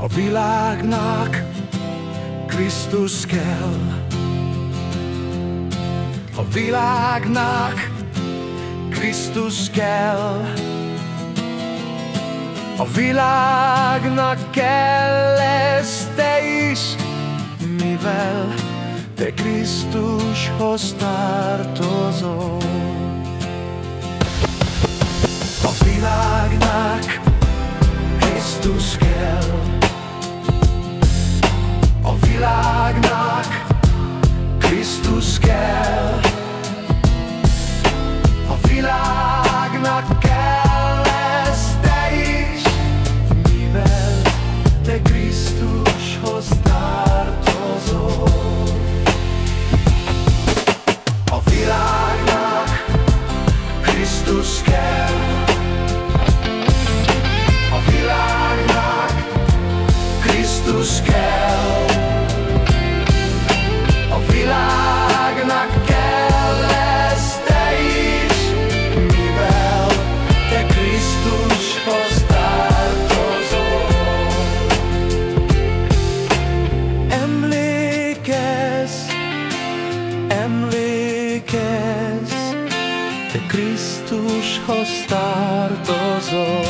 A világnak Krisztus kell. A világnak Krisztus kell. A világnak kell ez te is Mivel te Krisztushoz tartozol. A világnak Krisztus kell világnak Krisztus kell. A világnak emlékez, te Krisztushoz tartozol.